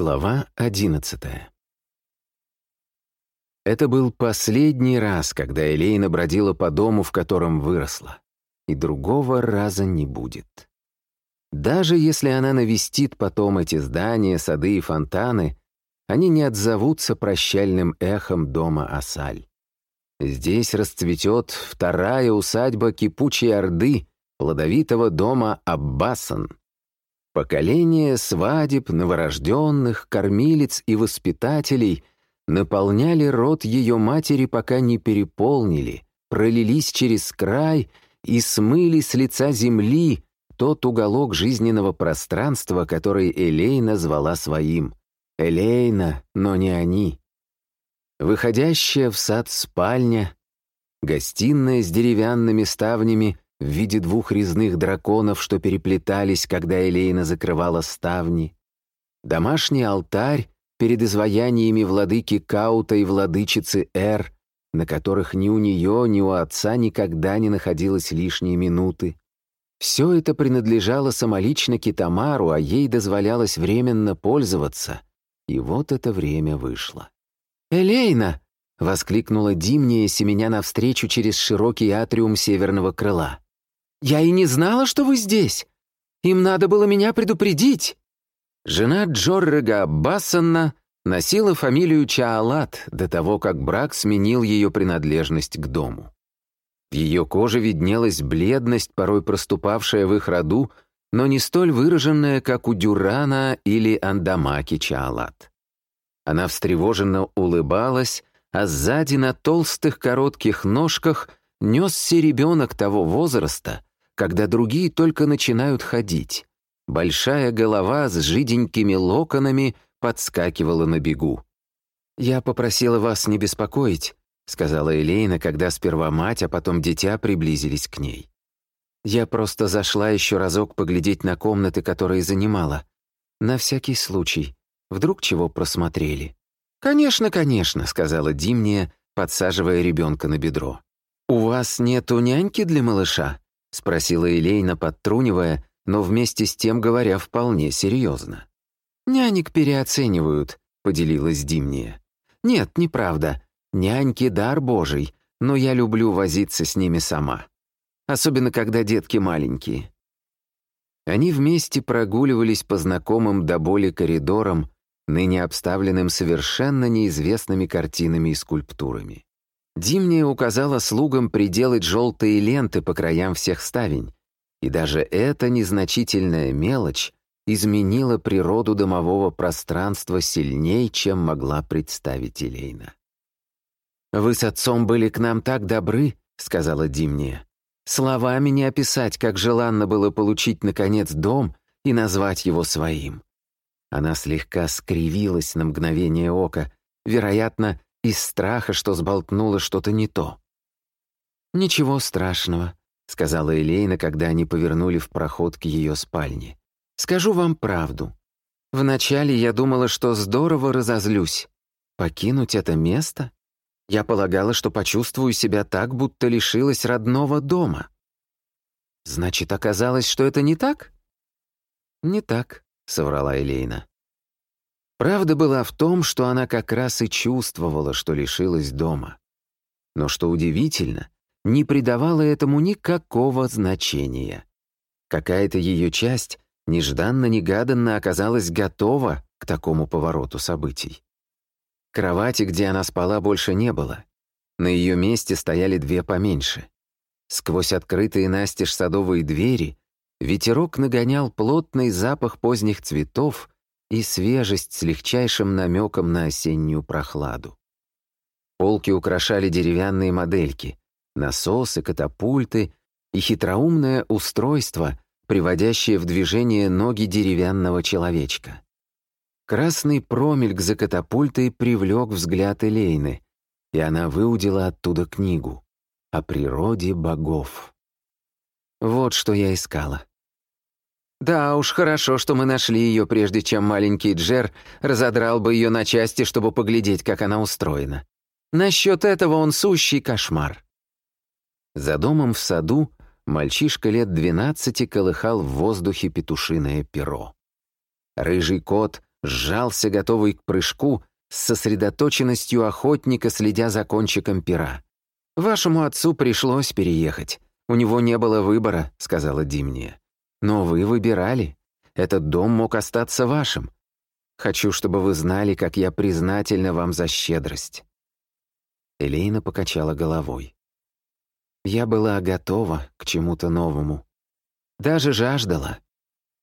Глава одиннадцатая Это был последний раз, когда Элейна бродила по дому, в котором выросла. И другого раза не будет. Даже если она навестит потом эти здания, сады и фонтаны, они не отзовутся прощальным эхом дома Асаль. Здесь расцветет вторая усадьба кипучей Орды, плодовитого дома Аббасан — Поколения свадеб, новорожденных, кормилец и воспитателей наполняли рот ее матери, пока не переполнили, пролились через край и смыли с лица земли тот уголок жизненного пространства, который Элей назвала своим. Элейна, но не они. Выходящая в сад спальня, гостиная с деревянными ставнями в виде двух резных драконов, что переплетались, когда Элейна закрывала ставни, домашний алтарь перед изваяниями владыки Каута и владычицы Эр, на которых ни у нее, ни у отца никогда не находилось лишние минуты. Все это принадлежало самолично Китамару, а ей дозволялось временно пользоваться. И вот это время вышло. «Элейна!» — воскликнула Димния, семеня навстречу через широкий атриум северного крыла. «Я и не знала, что вы здесь. Им надо было меня предупредить». Жена Джоррега Бассона носила фамилию Чаалат до того, как брак сменил ее принадлежность к дому. В ее коже виднелась бледность, порой проступавшая в их роду, но не столь выраженная, как у Дюрана или Андамаки Чаалат. Она встревоженно улыбалась, а сзади на толстых коротких ножках несся ребенок того возраста, когда другие только начинают ходить. Большая голова с жиденькими локонами подскакивала на бегу. «Я попросила вас не беспокоить», — сказала Элейна, когда сперва мать, а потом дитя приблизились к ней. «Я просто зашла еще разок поглядеть на комнаты, которые занимала. На всякий случай. Вдруг чего просмотрели». «Конечно, конечно», — сказала Димния, подсаживая ребенка на бедро. «У вас нету няньки для малыша?» — спросила Элейна, подтрунивая, но вместе с тем говоря вполне серьезно. «Нянек переоценивают», — поделилась Димния. «Нет, неправда. Няньки — дар божий, но я люблю возиться с ними сама. Особенно, когда детки маленькие». Они вместе прогуливались по знакомым до боли коридорам, ныне обставленным совершенно неизвестными картинами и скульптурами. Димния указала слугам приделать желтые ленты по краям всех ставень, и даже эта незначительная мелочь изменила природу домового пространства сильнее, чем могла представить Элейна. «Вы с отцом были к нам так добры», — сказала Димния. «Словами не описать, как желанно было получить, наконец, дом и назвать его своим». Она слегка скривилась на мгновение ока, вероятно, из страха, что сболтнула что-то не то. «Ничего страшного», — сказала Элейна, когда они повернули в проход к ее спальне. «Скажу вам правду. Вначале я думала, что здорово разозлюсь. Покинуть это место? Я полагала, что почувствую себя так, будто лишилась родного дома. Значит, оказалось, что это не так?» «Не так», — соврала Элейна. Правда была в том, что она как раз и чувствовала, что лишилась дома. Но что удивительно, не придавала этому никакого значения. Какая-то ее часть нежданно-негаданно оказалась готова к такому повороту событий. Кровати, где она спала, больше не было. На ее месте стояли две поменьше. Сквозь открытые настежь садовые двери ветерок нагонял плотный запах поздних цветов и свежесть с легчайшим намеком на осеннюю прохладу. Полки украшали деревянные модельки, насосы, катапульты и хитроумное устройство, приводящее в движение ноги деревянного человечка. Красный промельк за катапультой привлек взгляд Элейны, и она выудила оттуда книгу о природе богов. Вот что я искала. Да уж, хорошо, что мы нашли ее, прежде чем маленький Джер разодрал бы ее на части, чтобы поглядеть, как она устроена. Насчет этого он сущий кошмар. За домом в саду мальчишка лет двенадцати колыхал в воздухе петушиное перо. Рыжий кот сжался, готовый к прыжку, с сосредоточенностью охотника, следя за кончиком пера. «Вашему отцу пришлось переехать. У него не было выбора», — сказала Димния. «Но вы выбирали. Этот дом мог остаться вашим. Хочу, чтобы вы знали, как я признательна вам за щедрость». Элейна покачала головой. Я была готова к чему-то новому. Даже жаждала.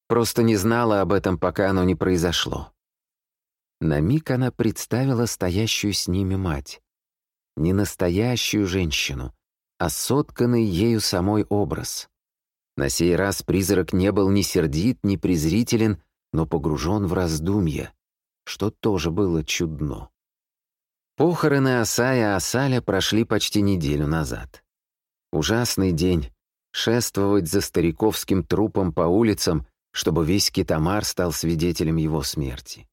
Просто не знала об этом, пока оно не произошло. На миг она представила стоящую с ними мать. Не настоящую женщину, а сотканный ею самой образ. На сей раз призрак не был ни сердит, ни презрителен, но погружен в раздумья, что тоже было чудно. Похороны Асая Асаля прошли почти неделю назад. Ужасный день. Шествовать за стариковским трупом по улицам, чтобы весь Китамар стал свидетелем его смерти.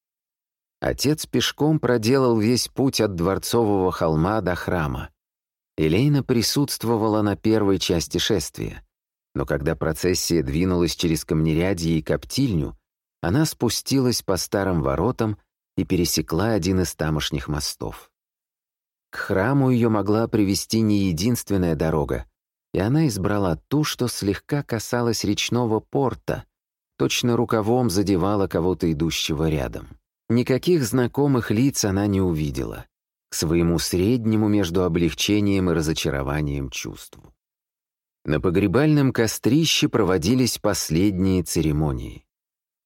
Отец пешком проделал весь путь от Дворцового холма до храма. Элейна присутствовала на первой части шествия, но когда процессия двинулась через камнерядье и коптильню, она спустилась по старым воротам и пересекла один из тамошних мостов. К храму ее могла привести не единственная дорога, и она избрала ту, что слегка касалась речного порта, точно рукавом задевала кого-то идущего рядом. Никаких знакомых лиц она не увидела, к своему среднему между облегчением и разочарованием чувству. На погребальном кострище проводились последние церемонии.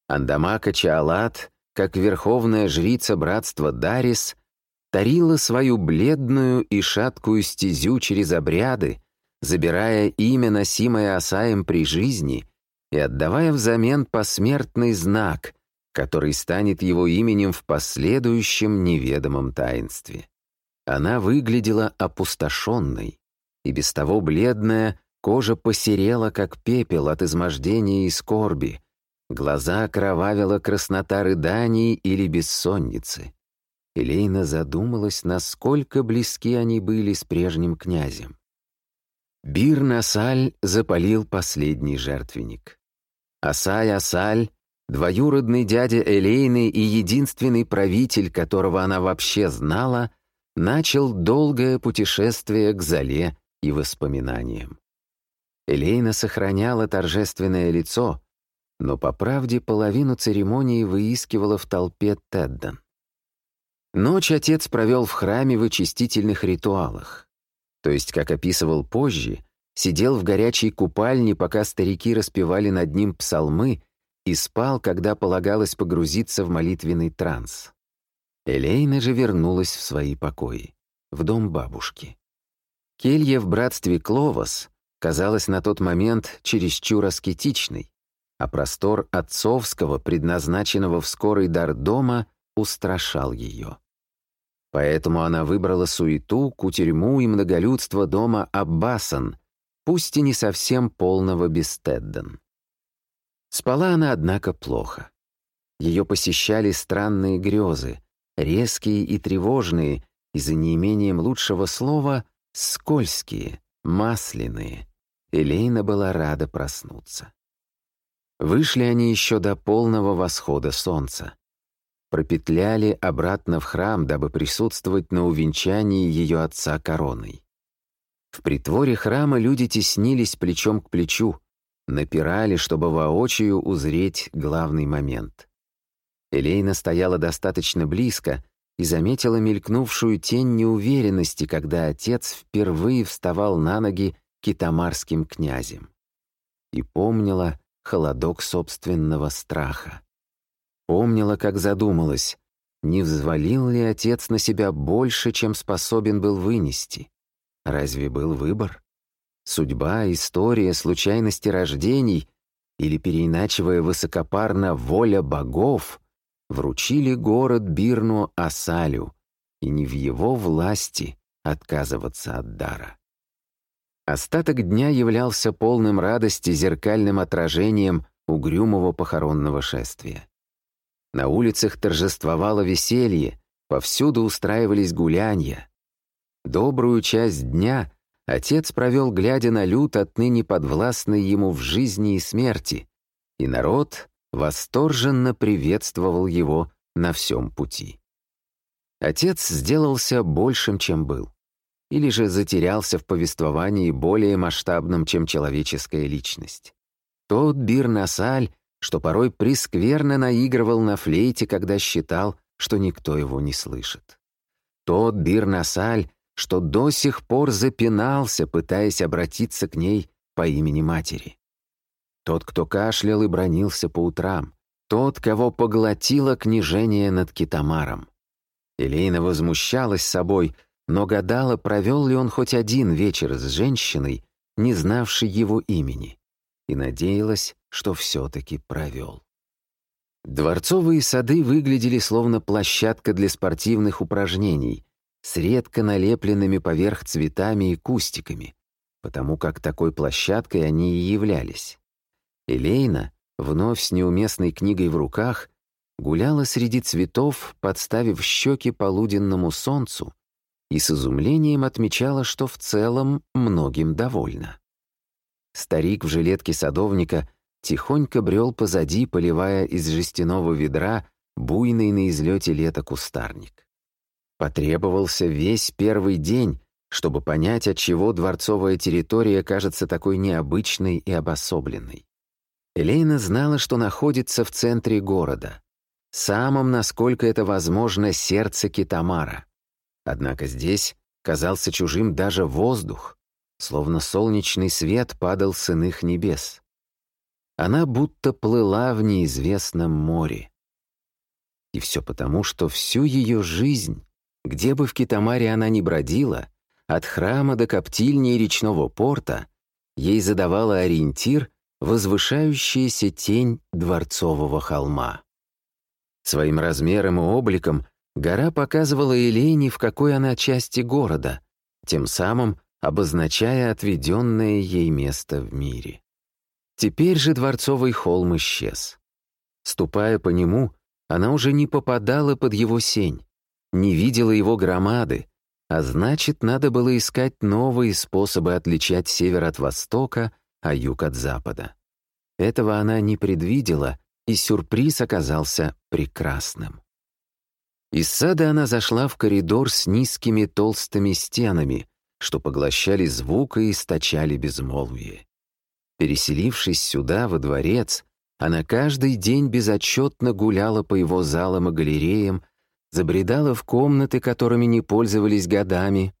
Андамака Чаалат, как верховная жрица братства Дарис, тарила свою бледную и шаткую стезю через обряды, забирая имя, носимое Асаем при жизни, и отдавая взамен посмертный знак, который станет его именем в последующем неведомом таинстве. Она выглядела опустошенной, и без того бледная кожа посерела, как пепел от измождения и скорби, глаза кровавила краснота рыданий или бессонницы. Элейна задумалась, насколько близки они были с прежним князем. Бир Насаль запалил последний жертвенник. Асай Асаль, двоюродный дядя Элейны и единственный правитель, которого она вообще знала, начал долгое путешествие к Зале и воспоминаниям. Элейна сохраняла торжественное лицо, но, по правде, половину церемонии выискивала в толпе Тедден. Ночь отец провел в храме в очистительных ритуалах. То есть, как описывал позже, сидел в горячей купальне, пока старики распевали над ним псалмы, и спал, когда полагалось погрузиться в молитвенный транс. Элейна же вернулась в свои покои, в дом бабушки. Келья в братстве Кловас казалась на тот момент чересчур аскетичной, а простор отцовского, предназначенного в скорый дар дома, устрашал ее. Поэтому она выбрала суету, кутерьму и многолюдство дома Аббасан, пусть и не совсем полного Бестедден. Спала она, однако, плохо. Ее посещали странные грезы, резкие и тревожные, и за неимением лучшего слова скользкие, масляные. Элейна была рада проснуться. Вышли они еще до полного восхода солнца пропетляли обратно в храм, дабы присутствовать на увенчании ее отца короной. В притворе храма люди теснились плечом к плечу, напирали, чтобы воочию узреть главный момент. Элейна стояла достаточно близко и заметила мелькнувшую тень неуверенности, когда отец впервые вставал на ноги китамарским князем. И помнила холодок собственного страха. Помнила, как задумалась, не взвалил ли отец на себя больше, чем способен был вынести. Разве был выбор? Судьба, история, случайности рождений или, переиначивая высокопарно, воля богов вручили город Бирну Асалю, и не в его власти отказываться от дара. Остаток дня являлся полным радости зеркальным отражением угрюмого похоронного шествия. На улицах торжествовало веселье, повсюду устраивались гулянья. Добрую часть дня отец провел, глядя на люд, отныне подвластный ему в жизни и смерти, и народ восторженно приветствовал его на всем пути. Отец сделался большим, чем был, или же затерялся в повествовании более масштабном, чем человеческая личность. Тот Бир-Насаль, что порой прискверно наигрывал на флейте, когда считал, что никто его не слышит. Тот Бир-Насаль, что до сих пор запинался, пытаясь обратиться к ней по имени матери. Тот, кто кашлял и бронился по утрам. Тот, кого поглотило княжение над Китамаром. Элейна возмущалась собой, но гадала, провел ли он хоть один вечер с женщиной, не знавшей его имени, и надеялась, что все-таки провел. Дворцовые сады выглядели словно площадка для спортивных упражнений с редко налепленными поверх цветами и кустиками, потому как такой площадкой они и являлись. Элейна, вновь с неуместной книгой в руках, гуляла среди цветов, подставив щеки полуденному солнцу, и с изумлением отмечала, что в целом многим довольна. Старик в жилетке садовника тихонько брел позади, поливая из жестяного ведра буйный на излете лета кустарник. Потребовался весь первый день, чтобы понять, отчего дворцовая территория кажется такой необычной и обособленной. Элейна знала, что находится в центре города, самом, насколько это возможно, сердце Китамара. Однако здесь казался чужим даже воздух, словно солнечный свет падал с иных небес. Она будто плыла в неизвестном море. И все потому, что всю ее жизнь, где бы в Китамаре она ни бродила, от храма до коптильни и речного порта, ей задавала ориентир возвышающаяся тень дворцового холма. Своим размером и обликом гора показывала Елене, в какой она части города, тем самым обозначая отведенное ей место в мире. Теперь же дворцовый холм исчез. Ступая по нему, она уже не попадала под его сень, не видела его громады, а значит, надо было искать новые способы отличать север от востока а юг от запада. Этого она не предвидела, и сюрприз оказался прекрасным. Из сада она зашла в коридор с низкими толстыми стенами, что поглощали звук и источали безмолвие. Переселившись сюда, во дворец, она каждый день безотчетно гуляла по его залам и галереям, забредала в комнаты, которыми не пользовались годами,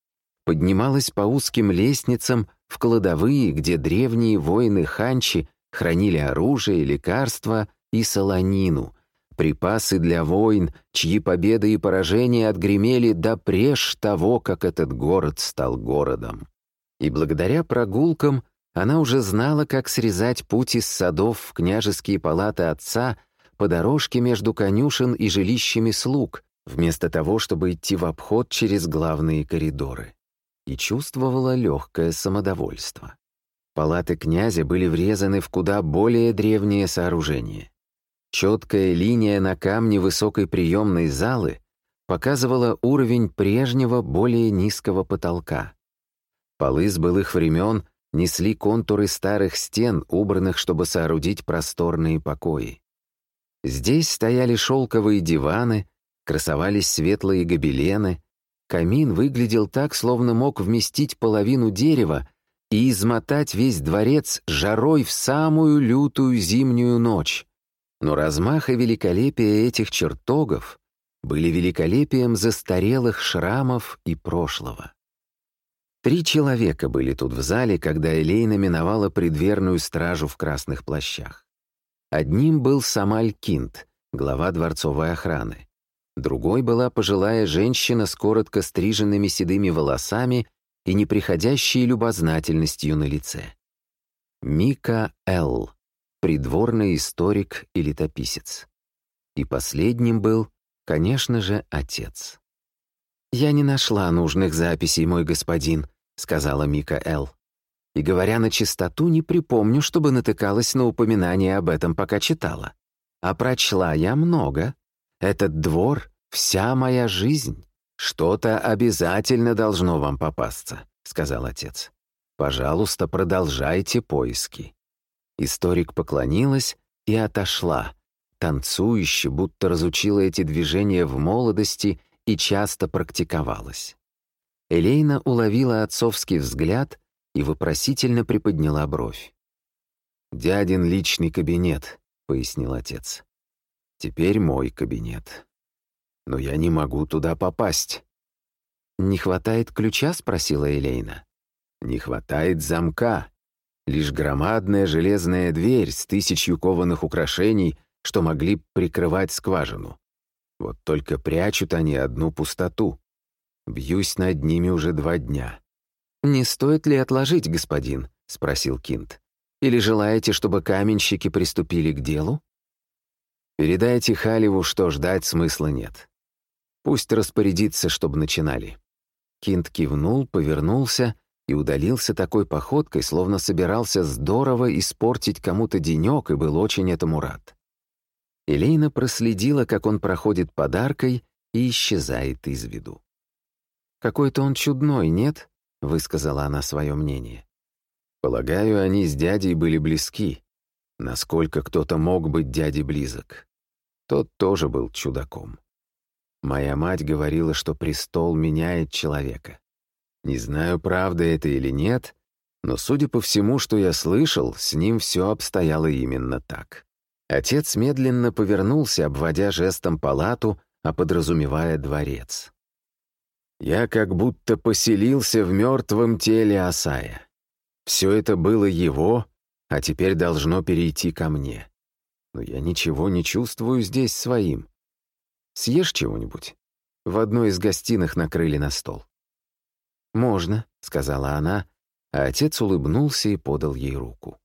поднималась по узким лестницам в кладовые, где древние воины ханчи хранили оружие, лекарства и солонину, припасы для войн, чьи победы и поражения отгремели до преж того, как этот город стал городом. И благодаря прогулкам она уже знала, как срезать путь из садов в княжеские палаты отца по дорожке между конюшен и жилищами слуг, вместо того, чтобы идти в обход через главные коридоры и чувствовала легкое самодовольство. Палаты князя были врезаны в куда более древнее сооружение. Четкая линия на камне высокой приемной залы показывала уровень прежнего, более низкого потолка. Полы с былых времен несли контуры старых стен, убранных, чтобы соорудить просторные покои. Здесь стояли шелковые диваны, красовались светлые гобелены, Камин выглядел так, словно мог вместить половину дерева и измотать весь дворец жарой в самую лютую зимнюю ночь. Но размах и великолепие этих чертогов были великолепием застарелых шрамов и прошлого. Три человека были тут в зале, когда Элейна миновала предверную стражу в красных плащах. Одним был Самаль Кинт, глава дворцовой охраны. Другой была пожилая женщина с коротко стриженными седыми волосами и неприходящей любознательностью на лице. Мика Л., придворный историк и летописец. И последним был, конечно же, отец. «Я не нашла нужных записей, мой господин», — сказала Мика Л. «И, говоря на чистоту, не припомню, чтобы натыкалась на упоминание об этом, пока читала. А прочла я много, этот двор — вся моя жизнь. Что-то обязательно должно вам попасться», — сказал отец. «Пожалуйста, продолжайте поиски». Историк поклонилась и отошла, танцующе, будто разучила эти движения в молодости и часто практиковалась. Элейна уловила отцовский взгляд и вопросительно приподняла бровь. «Дядин личный кабинет», — пояснил отец. «Теперь мой кабинет. Но я не могу туда попасть». «Не хватает ключа?» — спросила Элейна. «Не хватает замка. Лишь громадная железная дверь с тысячью кованых украшений, что могли прикрывать скважину. Вот только прячут они одну пустоту. Бьюсь над ними уже два дня. «Не стоит ли отложить, господин?» — спросил Кинт. «Или желаете, чтобы каменщики приступили к делу?» «Передайте Халиву, что ждать смысла нет. Пусть распорядится, чтобы начинали». Кинт кивнул, повернулся и удалился такой походкой, словно собирался здорово испортить кому-то денек и был очень этому рад. Элейна проследила, как он проходит подаркой и исчезает из виду. «Какой-то он чудной, нет?» — высказала она свое мнение. «Полагаю, они с дядей были близки. Насколько кто-то мог быть дяде близок. Тот тоже был чудаком. Моя мать говорила, что престол меняет человека. Не знаю, правда это или нет, но, судя по всему, что я слышал, с ним все обстояло именно так. Отец медленно повернулся, обводя жестом палату, а подразумевая дворец. Я как будто поселился в мертвом теле Асая. Все это было его, а теперь должно перейти ко мне. Но я ничего не чувствую здесь своим. Съешь чего-нибудь? В одной из гостиных накрыли на стол. «Можно», — сказала она, а отец улыбнулся и подал ей руку.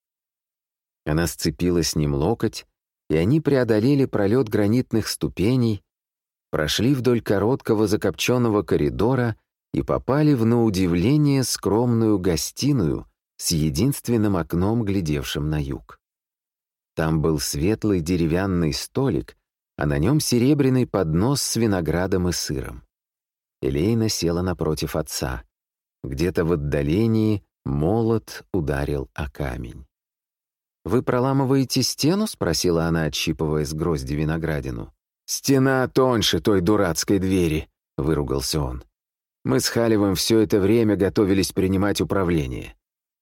Она сцепила с ним локоть, и они преодолели пролет гранитных ступеней, прошли вдоль короткого закопченного коридора и попали в, на удивление, скромную гостиную с единственным окном, глядевшим на юг. Там был светлый деревянный столик, а на нем серебряный поднос с виноградом и сыром. Элейна села напротив отца. Где-то в отдалении молот ударил о камень. «Вы проламываете стену?» — спросила она, отщипывая с грозди виноградину. «Стена тоньше той дурацкой двери», — выругался он. «Мы с Халивом все это время готовились принимать управление.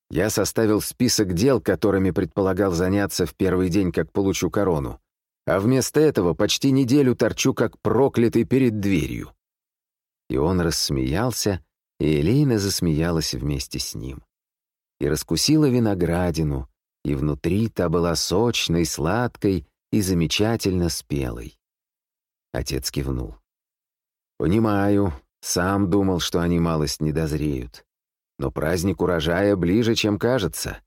Я составил список дел, которыми предполагал заняться в первый день, как получу корону. А вместо этого почти неделю торчу, как проклятый перед дверью». И он рассмеялся, и Элейна засмеялась вместе с ним. И раскусила виноградину, и внутри та была сочной, сладкой и замечательно спелой. Отец кивнул. «Понимаю, сам думал, что они малость не дозреют. Но праздник урожая ближе, чем кажется.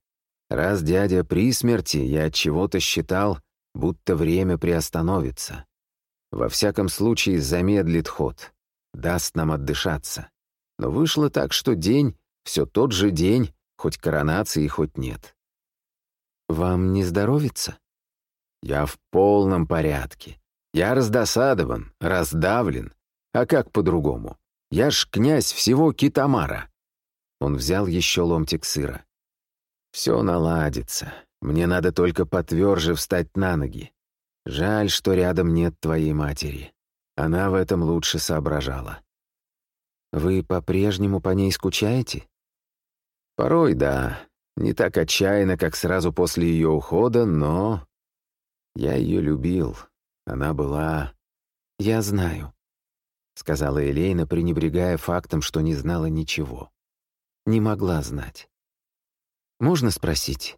Раз дядя при смерти, я от чего-то считал, будто время приостановится. Во всяком случае, замедлит ход, даст нам отдышаться. Но вышло так, что день — все тот же день, хоть коронации, хоть нет. «Вам не здоровится?» «Я в полном порядке. Я раздосадован, раздавлен. А как по-другому? Я ж князь всего Китамара». Он взял еще ломтик сыра. «Все наладится. Мне надо только потверже встать на ноги. Жаль, что рядом нет твоей матери. Она в этом лучше соображала. Вы по-прежнему по ней скучаете? Порой да. Не так отчаянно, как сразу после ее ухода, но... Я ее любил. Она была... Я знаю, — сказала Элейна, пренебрегая фактом, что не знала ничего. Не могла знать. Можно спросить,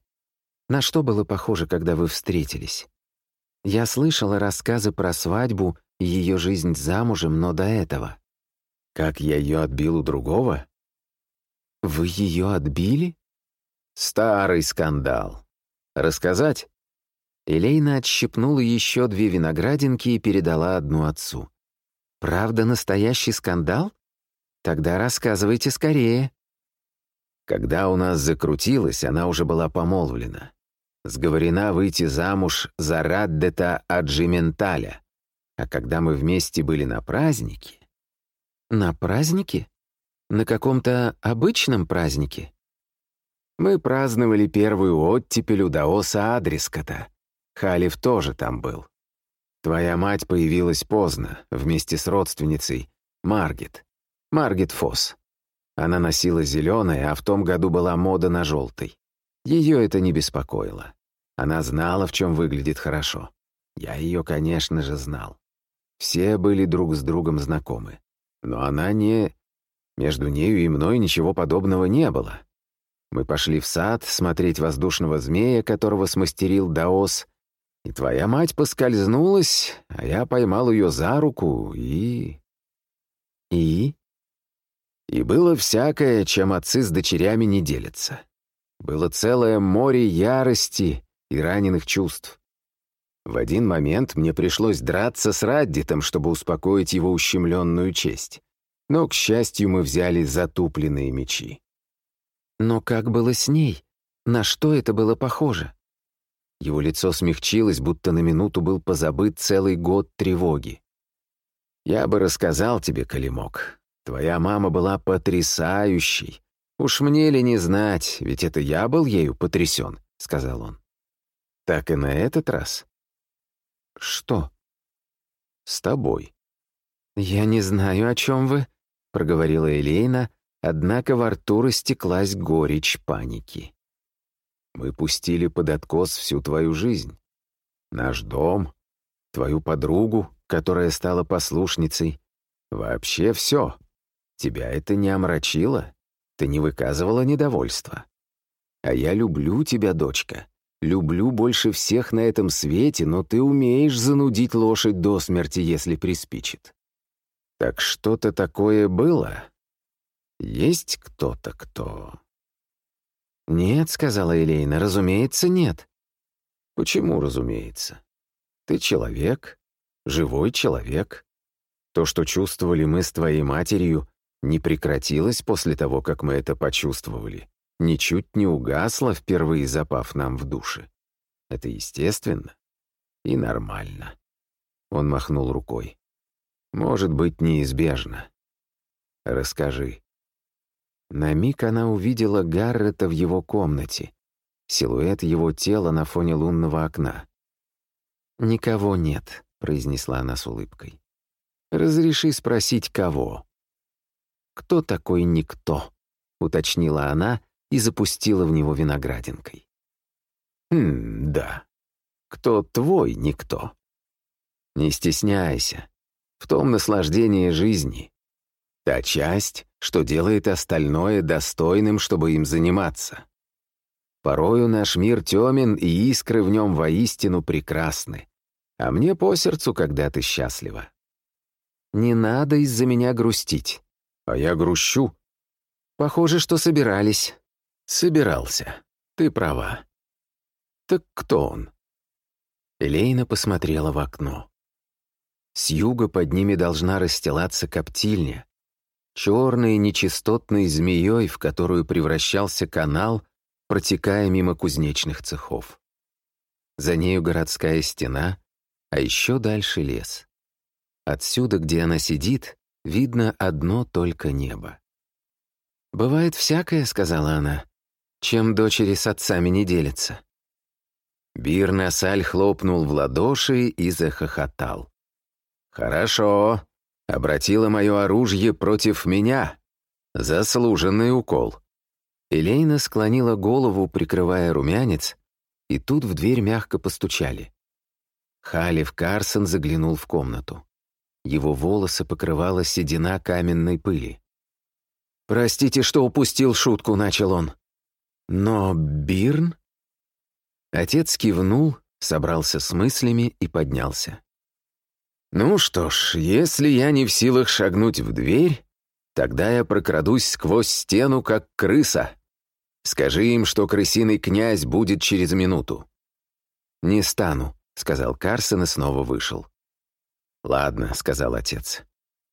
на что было похоже, когда вы встретились? Я слышала рассказы про свадьбу и ее жизнь замужем, но до этого. Как я ее отбил у другого? Вы ее отбили? Старый скандал. Рассказать? Элейна отщипнула еще две виноградинки и передала одну отцу. «Правда настоящий скандал? Тогда рассказывайте скорее». Когда у нас закрутилось, она уже была помолвлена. Сговорена выйти замуж за Раддета Аджименталя. А когда мы вместе были на празднике, на празднике? На каком-то обычном празднике? Мы праздновали первую оттепель у Даоса Адрискота. Халиф тоже там был. Твоя мать появилась поздно, вместе с родственницей, Маргет. Маргет Фосс. Она носила зеленое, а в том году была мода на желтый. Ее это не беспокоило. Она знала, в чем выглядит хорошо. Я ее, конечно же, знал. Все были друг с другом знакомы. Но она не... Между нею и мной ничего подобного не было. Мы пошли в сад смотреть воздушного змея, которого смастерил Даос, и твоя мать поскользнулась, а я поймал ее за руку и... И? И было всякое, чем отцы с дочерями не делятся. Было целое море ярости и раненых чувств. В один момент мне пришлось драться с Раддитом, чтобы успокоить его ущемленную честь. Но, к счастью, мы взяли затупленные мечи. Но как было с ней? На что это было похоже? Его лицо смягчилось, будто на минуту был позабыт целый год тревоги. «Я бы рассказал тебе, Калимок. Твоя мама была потрясающей. Уж мне ли не знать, ведь это я был ею потрясен», — сказал он. «Так и на этот раз». «Что?» «С тобой». «Я не знаю, о чем вы», — проговорила Элейна, однако во рту растеклась горечь паники. Мы пустили под откос всю твою жизнь. Наш дом, твою подругу, которая стала послушницей. Вообще все. Тебя это не омрачило? Ты не выказывала недовольства? А я люблю тебя, дочка. Люблю больше всех на этом свете, но ты умеешь занудить лошадь до смерти, если приспичит. Так что-то такое было? Есть кто-то, кто... «Нет», — сказала Элейна, — «разумеется, нет». «Почему разумеется? Ты человек, живой человек. То, что чувствовали мы с твоей матерью, не прекратилось после того, как мы это почувствовали, ничуть не угасло, впервые запав нам в душе. Это естественно и нормально». Он махнул рукой. «Может быть, неизбежно. Расскажи, на миг она увидела Гаррета в его комнате, силуэт его тела на фоне лунного окна. «Никого нет», — произнесла она с улыбкой. «Разреши спросить, кого?» «Кто такой никто?» — уточнила она и запустила в него виноградинкой. «Хм, да. Кто твой никто?» «Не стесняйся. В том наслаждение жизни. Та часть, что делает остальное достойным, чтобы им заниматься. Порою наш мир темен, и искры в нем воистину прекрасны. А мне по сердцу, когда ты счастлива. Не надо из-за меня грустить. А я грущу. Похоже, что собирались. Собирался. Ты права. Так кто он? Элейна посмотрела в окно. С юга под ними должна расстилаться коптильня, черной нечистотной змеей, в которую превращался канал, протекая мимо кузнечных цехов. За нею городская стена, а еще дальше лес. Отсюда, где она сидит, видно одно только небо. «Бывает всякое», — сказала она, — «чем дочери с отцами не делятся». Бирнасаль хлопнул в ладоши и захохотал. «Хорошо, обратила мое оружие против меня. Заслуженный укол. Элейна склонила голову, прикрывая румянец, и тут в дверь мягко постучали. Халев Карсон заглянул в комнату. Его волосы покрывала седина каменной пыли. «Простите, что упустил шутку», — начал он. «Но Бирн?» Отец кивнул, собрался с мыслями и поднялся. «Ну что ж, если я не в силах шагнуть в дверь, тогда я прокрадусь сквозь стену, как крыса. Скажи им, что крысиный князь будет через минуту». «Не стану», — сказал Карсон и снова вышел. «Ладно», — сказал отец.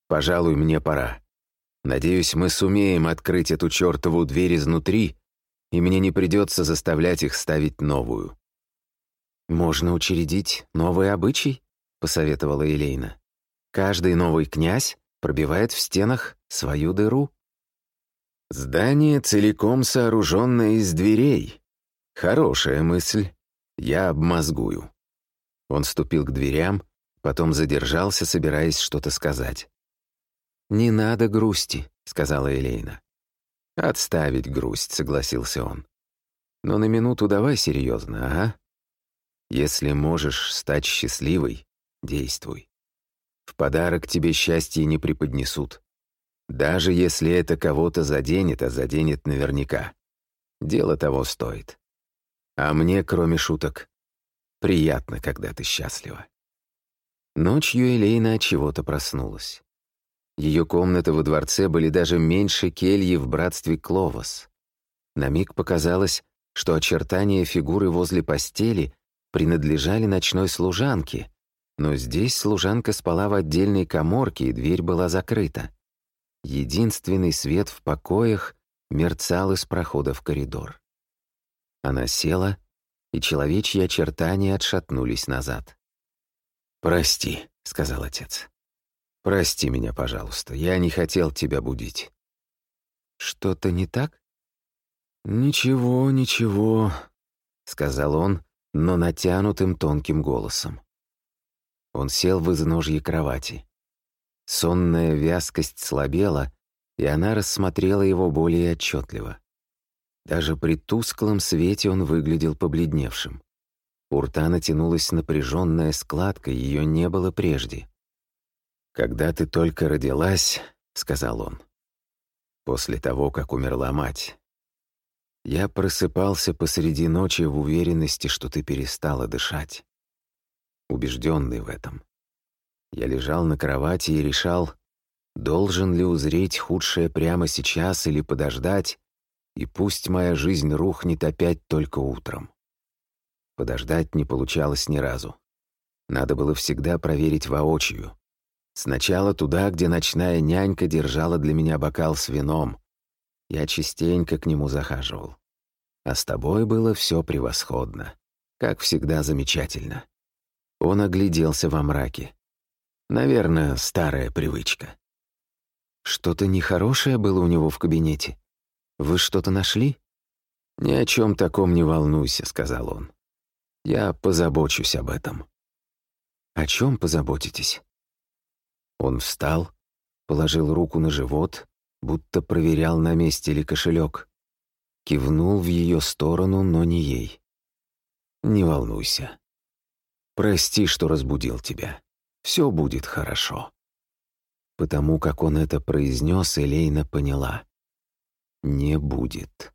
«Пожалуй, мне пора. Надеюсь, мы сумеем открыть эту чертову дверь изнутри, и мне не придется заставлять их ставить новую». «Можно учредить новый обычай?» посоветовала Елейна. «Каждый новый князь пробивает в стенах свою дыру». «Здание целиком сооруженное из дверей. Хорошая мысль. Я обмозгую». Он ступил к дверям, Потом задержался, собираясь что-то сказать. «Не надо грусти», — сказала Элейна. «Отставить грусть», — согласился он. «Но на минуту давай серьезно, ага. Если можешь стать счастливой, действуй. В подарок тебе счастье не преподнесут. Даже если это кого-то заденет, а заденет наверняка. Дело того стоит. А мне, кроме шуток, приятно, когда ты счастлива. Ночью Элейна от чего-то проснулась. Ее комнаты во дворце были даже меньше кельи в братстве Кловос. На миг показалось, что очертания фигуры возле постели принадлежали ночной служанке, но здесь служанка спала в отдельной коморке, и дверь была закрыта. Единственный свет в покоях мерцал из прохода в коридор. Она села, и человечьи очертания отшатнулись назад. «Прости», — сказал отец. «Прости меня, пожалуйста, я не хотел тебя будить». «Что-то не так?» «Ничего, ничего», — сказал он, но натянутым тонким голосом. Он сел в изножье кровати. Сонная вязкость слабела, и она рассмотрела его более отчетливо. Даже при тусклом свете он выглядел побледневшим. У рта натянулась напряженная складка, ее не было прежде. «Когда ты только родилась», — сказал он, — «после того, как умерла мать, я просыпался посреди ночи в уверенности, что ты перестала дышать. Убежденный в этом. Я лежал на кровати и решал, должен ли узреть худшее прямо сейчас или подождать, и пусть моя жизнь рухнет опять только утром. Подождать не получалось ни разу. Надо было всегда проверить воочию. Сначала туда, где ночная нянька держала для меня бокал с вином. Я частенько к нему захаживал. А с тобой было все превосходно. Как всегда замечательно. Он огляделся во мраке. Наверное, старая привычка. Что-то нехорошее было у него в кабинете. Вы что-то нашли? Ни о чем таком не волнуйся, сказал он. Я позабочусь об этом. О чем позаботитесь? Он встал, положил руку на живот, будто проверял, на месте ли кошелек. Кивнул в ее сторону, но не ей. «Не волнуйся. Прости, что разбудил тебя все будет хорошо». Потому как он это произнес, Элейна поняла. «Не будет».